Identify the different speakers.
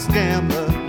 Speaker 1: scammer.